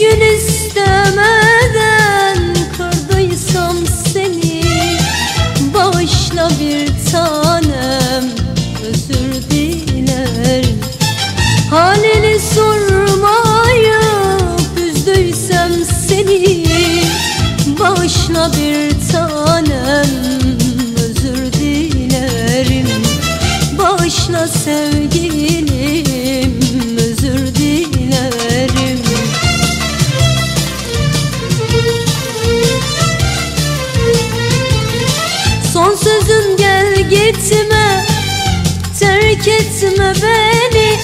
gün istemeden kırdıysam seni Bağışla bir tanem özür dilerim Halini sormayıp üzdüysem seni Bağışla bir tanem özür dilerim. Bağışla sev Terk etme beni.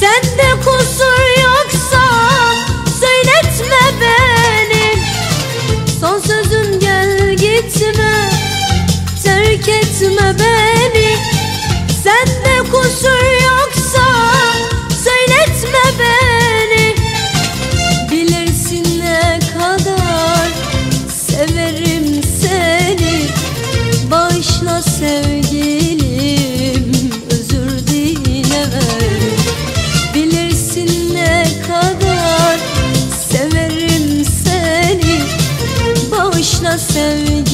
Sende kusur Bağışla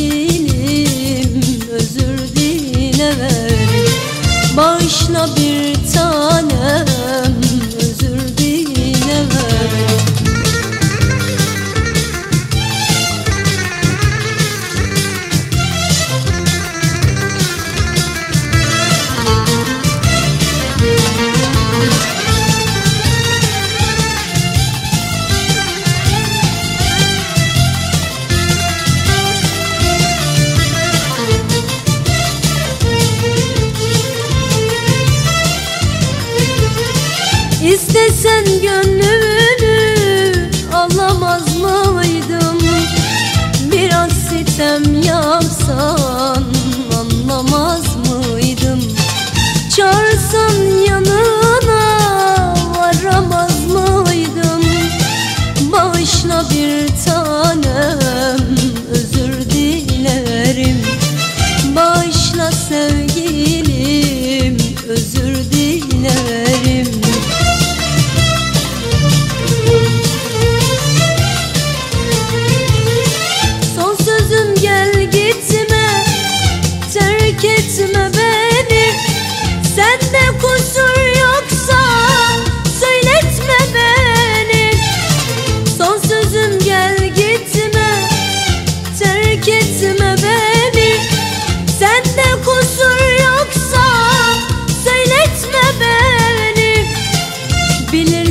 İstesen gönlümü alamaz mıydım? Biraz sitem yapsan anlamaz mıydım? Çağırsan yanına varamaz mıydım? Bağışla bir tanem. üzme beni Sende kusur yoksa söyletme beni. Bilirim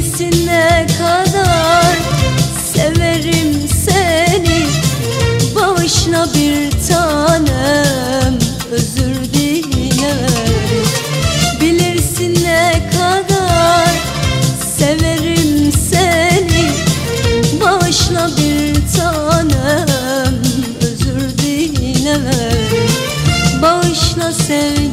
Say.